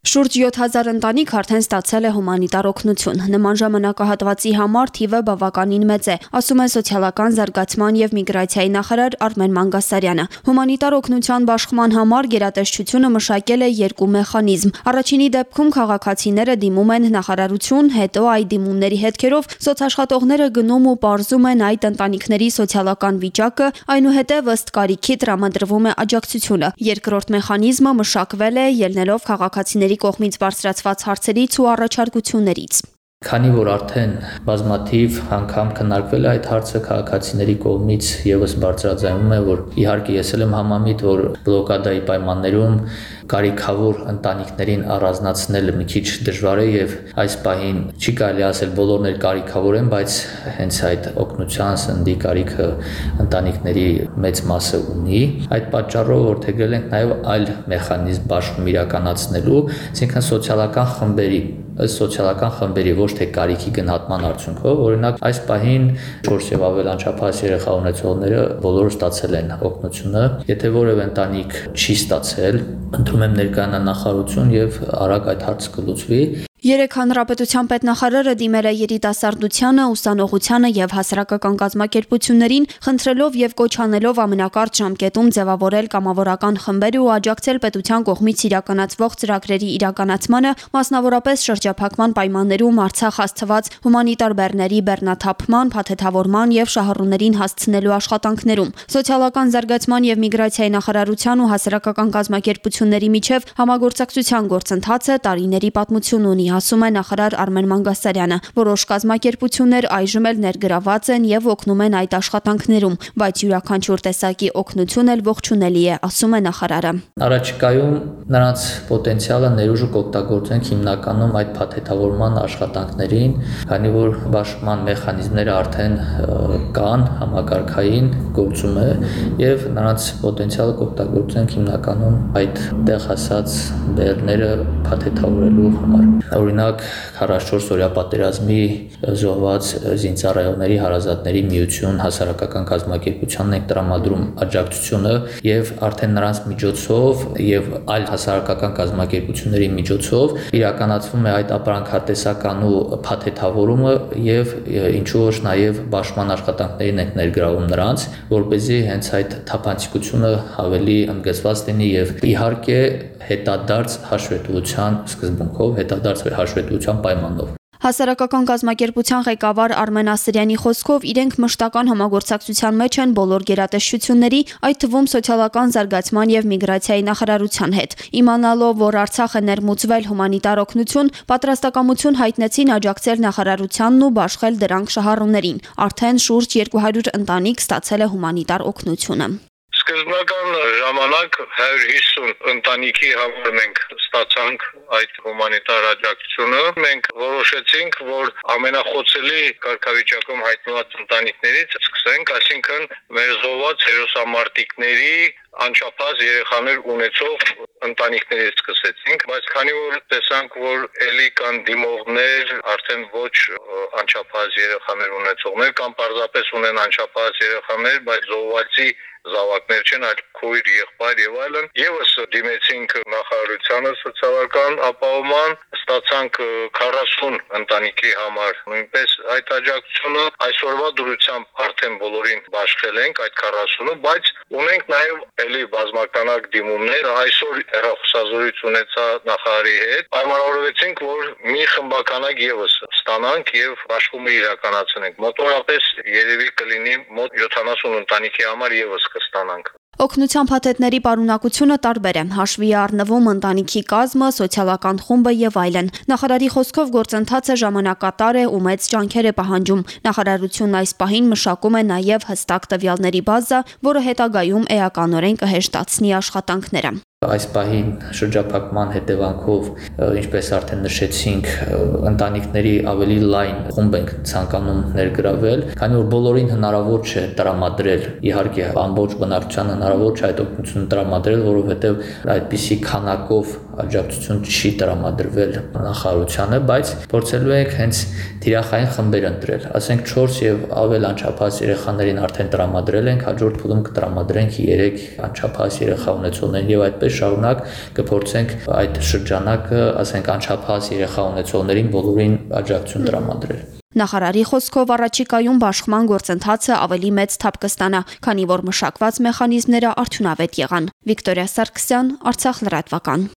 Շուրջ 7000 ընտանիք արդեն ստացել է հումանիտար օգնություն։ Նման ժամանակահատվածի համար թիվը բավականին մեծ է, ասում է սոցիալական զարգացման եւ միգրացիայի նախարար Արմեն Մանգասարյանը։ Հումանիտար օգնության բաշխման համար գերատեսչությունը մշակել է երկու մեխանիզմ։ Առաջինի դեպքում քաղաքացիները դիմում են նախարարություն, հետո այդ դիմումների հետքերով սոցաշխատողները գնում ու ողջում են այդ ընտանիքների սոցիալական վիճակը, այնուհետև ըստ կարիքի տրամադրվում է աջակցությունը։ Երկրորդ մեխանիզմը մշակվել է ելնելով քաղաքացիների ընկերների կողմից բարձրացված հարցերից ու առաջարկություններից։ Քանի որ արդեն բազմաթիվ անգամ քննարկվել է այդ հարցը քաղաքացիների կողմից եւս բարձրաձայնում է, որ իհարկե ես էլ եմ համամիտ, որ բլոկադայի պայմաններում կարիքավոր ընտանիքներին առանձնացնելը մի քիչ դժվար է եւ այս պահին չի կարելի ասել բոլորն էլ կարիքավոր են, բայց հենց այդ օգնության սնդի կարիքը ընտանիքների մեծ մասը ունի։ Այդ պատճառով որթեգրել ենք նաեւ այլ մեխանիզմ բաշխում իրականացնելու, այսինքն սոցիալական խմբերի սոցիալական խմբերի ոչ թե կարիքի գնահատման արդյունքով, օրինակ այս պահին 4 եւ ավել անչափահաս երեխա ունեցողները բոլորը ստացել են օգնությունը։ Եթե որևէ ընտանիք չի ստացել, ընդունում եմ ներկայանալ նախարարություն եւ արագ այդ հարցը կլուծվի Երեք հանրապետության պետնախարարը դիմել է երիտասարդությանը, ուսանողությանը եւ հասարակական կազմակերպություններին, խնդրելով եւ կոչանելով ամենակարճ ժամկետում ձևավորել կամավորական խմբեր ու աջակցել պետության կողմից իրականացվող ծրագրերի իրականացմանը, մասնավորապես շրջափակման պայմաններում Արցախ հասցված հումանիտար բեռների բեռնաթափման, փաթեթավորման եւ շահառուներին հասցնելու աշխատանքներում։ Սոցիալական զարգացման եւ միգրացիայի նախարարության ու հասարակական կազմակերպությունների միջև համագործակցության գործընթացը տարիների պատմություն ունի ասում է նախարար Արմեն Մանգասարյանը։ Որոշ կազմակերպություններ այժմ էլ ներգրաված են եւ օգնում են այդ աշխատանքներում, բայց յուրաքանչյուր տեսակի օգնություն էլ ողջունելի է, ասում է նախարարը։ Առաջիկայում նրանց պոտենցիալը ներուժը կօգտագործենք հիմնականում այդ փաթեթավորման աշխատանքներին, քանի որ բաշխման մեխանիզմները արդեն կան, համագարկային գործում է եւ նրանց պոտենցիալը կօգտագործենք հիմնականում այդ տեղ հասած բեռները փաթեթավորելու համար օրինակ 44 օրյա պատերազմի զոհված զինծառայողների հարազատների միություն հասարակական կազմակերպությանն է տրամադրում աջակցությունը եւ արդեն նրանց միջոցով եւ այլ հասարակական կազմակերպությունների միջոցով իրականացվում է այդ ապրանքատեսական ու փաթեթավորումը եւ ինչու ոչ նաեւ բաշխման աշխատանքներին ենք ներգրավում նրանց, որ เป զի հենց այդ թափանցիկությունը ավելի ընդգծված լինի եւ իհարկե հետադարձ հաշվետվության սկզբունքով, հետադարձ հաշվետվության պայմանով։ Հասարակական կազմակերպության ղեկավար Արմեն Ասրյանի խոսքով իրենք մշտական համագործակցության մեջ են բոլոր գերատեսչությունների, այդ թվում սոցիալական զարգացման եւ միգրացիայի նախարարության հետ։ Իմանալով, որ Արցախը ներմուծվել հումանիտար օգնություն, պատրաստակամություն հայտնեցին աջակցել նախարարությանն ու բաշխել դրանք շահառուներին։ Արդեն շուրջ 200 ընտանիք ստացել է հումանիտար օգնությունը։ Սկզբնական ժամանակ 150 ընտանիքի համար մենք ստացանք այդ հումանիտար աջակցությունը։ Մենք որոշեցինք, որ ամենախոցելի կարգավիճակում հայտնված ընտանիքներից սկսենք, այսինքն մեր զոհված հերոսամարտիկների անչափահաս երեխաներ ունեցող ընտանիքներից սկսեցինք, բայց քանի որ տեսանք, որ ելի կան դիմողներ, արդեն ոչ անչափահաս երեխաներ ունեցողներ կամ պարզապես ունեն անչափահաս երեխաներ, բայց զոհվածի զավակներ չեն, այլ քույր, եղբայր եւ այլն։ Եվս դիմեցինք նախարարությանը սոցիալական ապահովման, ստացանք 40 ընտանիքի համար։ Նույնպես այդ աջակցությունը այսօրվա դրությամբ արդեն բոլորին բաշխել ենք այդ 40-ը, բայց ունենք նաեւ ելի բազմականակ դիմումներ։ Այսօր հերախոսազորից ունեցա նախարարի հետ։ Պայմանավորվեցինք, որ մի խմբականակ եւս ստանանք եւ աշխատումը իրականացնենք։ Մոտորապես երևի կլինի մոտ 70 ընտանիքի համար եւս կստանանք։ Օգնության փաթեթների պարունակությունը տարբեր է։ Հաշվի է առնվում ընտանիքի կազմը, սոցիալական խումբը եւ այլն։ Նախարարի խոսքով գործընթացը ժամանակատար է ու մեծ ջանքեր է պահանջում։ Նախարարությունն այս պահին մշակում է նաեւ հստակ տվյալների բազա, որը հետագայում էականորեն կհեշտացնի աշխատանքները այս պահին շրջափակման հետևանքով ինչպես արդեն նշեցինք ընտանիքների ավելի լայն խումբ ենք ցանկանում ներգրավել քանի որ բոլորին հնարավոր չէ տրամադրել իհարկե ամբողջ բնակչության հնարավոր չէ այդ օգնությունը տրամադրել որովհետև այդպիսի քանակով աջակցություն չի տրամադրվել նախարարությանը, բայց փորձելու ենք հենց թիրախային խմբեր ընտրել։ Ասենք 4 եւ ավել անչափահաս երեխաներին արդեն տրամադրել ենք, հաջորդ փուլում կտրամադրենք 3 անչափահաս երեխա ունեցողներին եւ այդպես շարունակ կփորձենք այդ շրջանակը, ասենք անչափահաս երեխա ունեցողներին բոլորին աջակցություն տրամադրել։ Նախարարի խոսքով առաջիկայում բաշխման գործընթացը ավելի մեծ թափ կստանա, քանի որ մշակված մեխանիզմները արդյունավետ եղան։ Վիկտորիա Սարգսյան, Արցախ լրատվական։